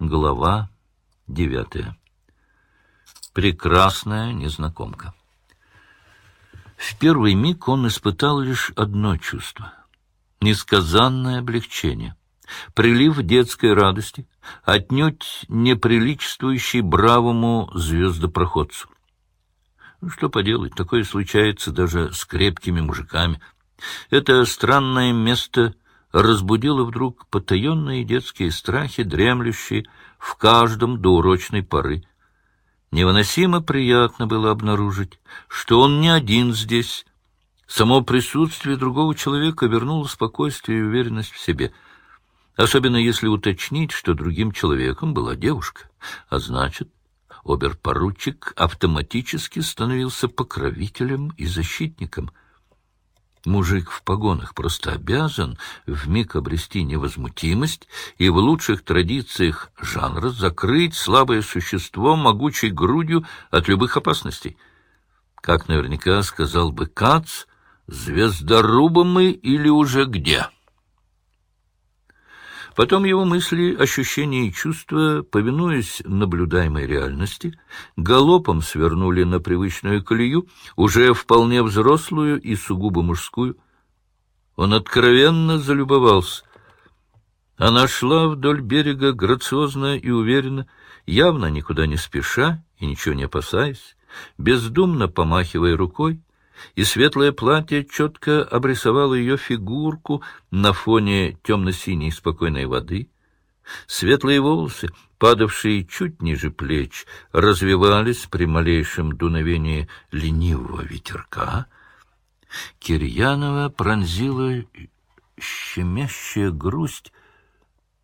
Глава девятая. Прекрасная незнакомка. В первый миг он испытал лишь одно чувство — несказанное облегчение, прилив детской радости, отнюдь неприличествующий бравому звездопроходцу. Ну, что поделать, такое случается даже с крепкими мужиками. Это странное место разбудило вдруг потаенные детские страхи, дремлющие в каждом до урочной поры — Невыносимо приятно было обнаружить, что он не один здесь. Само присутствие другого человека вернуло спокойствие и уверенность в себе. Особенно если уточнить, что другим человеком была девушка. А значит, оберпоручик автоматически становился покровителем и защитником — Мужик в погонах просто обязан вмиг обрести невозмутимость и в лучших традициях жанра закрыть слабое существо могучей грудью от любых опасностей. Как наверняка сказал бы Кац, звездорубы мы или уже где?» Потом его мысли, ощущения и чувства, повинуясь наблюдаемой реальности, галопом свернули на привычную колею, уже вполне взрослую и сугубо мужскую. Он откровенно залюбовался. Она шла вдоль берега грациозно и уверенно, явно никуда не спеша и ничего не опасаясь, бездумно помахивая рукой, и светлое платье четко обрисовало ее фигурку на фоне темно-синей спокойной воды. Светлые волосы, падавшие чуть ниже плеч, развивались при малейшем дуновении ленивого ветерка. Кирьянова пронзила щемящая грусть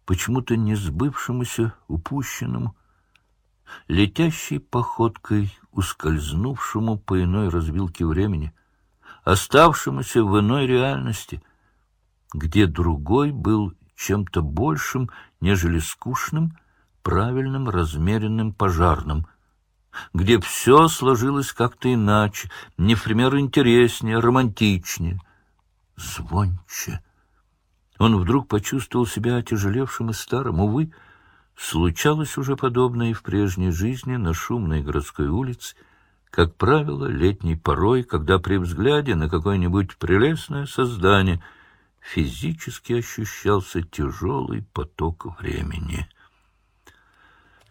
почему-то не сбывшемуся, упущенному, летящей походкой ускользнувшему по иной развилке времени, оставшемуся в иной реальности, где другой был чем-то большим, нежели скучным, правильным, размеренным, пожарным, где все сложилось как-то иначе, не в пример интереснее, романтичнее, звонче. Он вдруг почувствовал себя отяжелевшим и старым. Увы, Случалось уже подобное и в прежней жизни на шумной городской улице, как правило, летней порой, когда при взгляде на какое-нибудь прелестное создание физически ощущался тяжелый поток времени.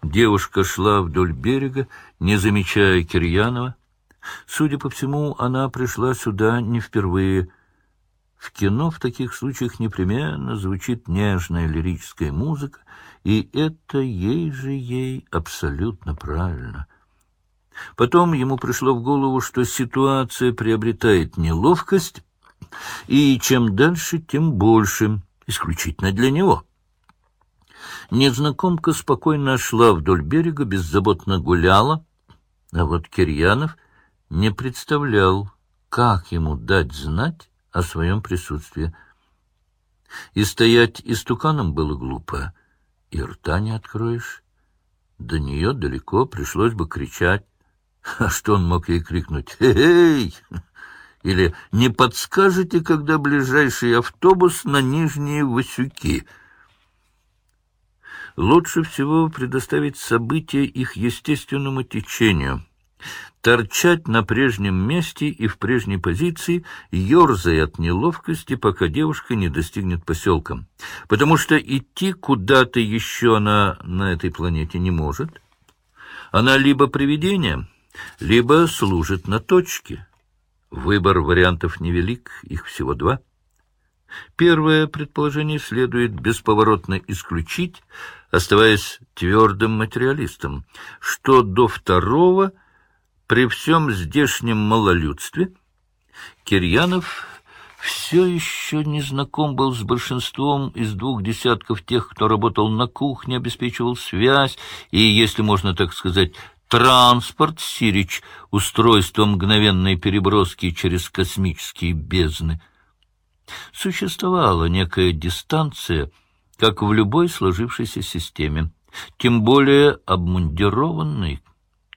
Девушка шла вдоль берега, не замечая Кирьянова. Судя по всему, она пришла сюда не впервые. В кино в таких случаях непременно звучит нежная лирическая музыка, и это ей же ей абсолютно правильно. Потом ему пришло в голову, что ситуация приобретает неловкость, и чем дальше, тем больше, исключительно для него. Незнакомка спокойно шла вдоль берега, беззаботно гуляла, а вот Кирьянов не представлял, как ему дать знать о своем присутствии. И стоять истуканом было глупо и рта не откроешь. До нее далеко, пришлось бы кричать. А что он мог ей крикнуть? «Эй!» Или «Не подскажете, когда ближайший автобус на Нижние Васюки?» Лучше всего предоставить события их естественному течению — торчать на прежнем месте и в прежней позиции, ерзая от неловкости, пока девушка не достигнет поселка. Потому что идти куда-то еще она на этой планете не может. Она либо привидение, либо служит на точке. Выбор вариантов невелик, их всего два. Первое предположение следует бесповоротно исключить, оставаясь твердым материалистом. Что до второго — при всем здешнем малолюдстве Кирьянов все еще не знаком был с большинством из двух десятков тех, кто работал на кухне, обеспечивал связь и, если можно так сказать, транспорт Сирич, устройство мгновенной переброски через космические бездны. Существовала некая дистанция, как в любой сложившейся системе, тем более обмундированной,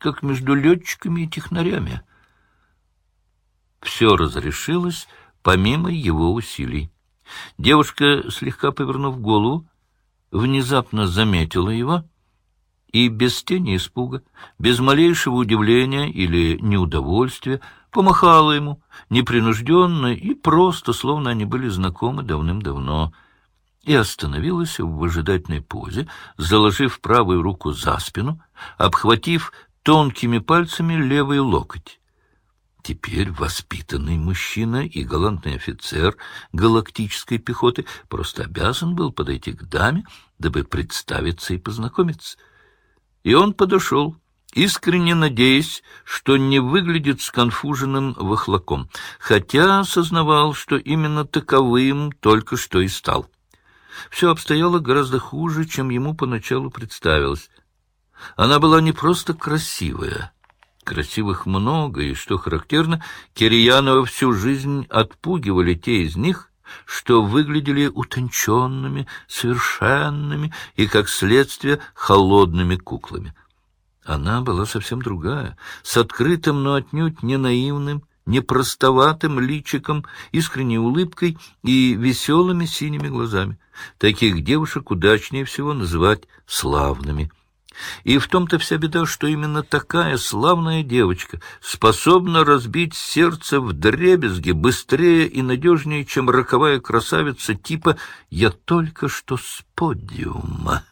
как между летчиками и технарями. Все разрешилось помимо его усилий. Девушка, слегка повернув голову, внезапно заметила его — и без тени испуга, без малейшего удивления или неудовольствия, помахала ему, непринужденно и просто, словно они были знакомы давным-давно, и остановилась в выжидательной позе, заложив правую руку за спину, обхватив тонкими пальцами левый локоть. Теперь воспитанный мужчина и галантный офицер галактической пехоты просто обязан был подойти к даме, дабы представиться и познакомиться. И он подошел, искренне надеясь, что не выглядит сконфуженным вахлаком, хотя осознавал, что именно таковым только что и стал. Все обстояло гораздо хуже, чем ему поначалу представилось. Она была не просто красивая, Красивых много, и, что характерно, Кирьянова всю жизнь отпугивали те из них, что выглядели утонченными, совершенными и, как следствие, холодными куклами. Она была совсем другая, с открытым, но отнюдь не наивным, не простоватым личиком, искренней улыбкой и веселыми синими глазами. Таких девушек удачнее всего называть славными — и в том-то вся беда, что именно такая славная девочка способна разбить сердце в дребезге быстрее и надежнее, чем роковая красавица типа «я только что с подиума».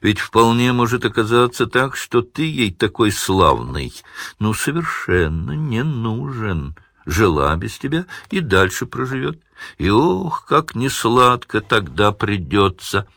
Ведь вполне может оказаться так, что ты ей такой славный, ну, совершенно не нужен. Жила без тебя и дальше проживет. И ох, как несладко тогда придется —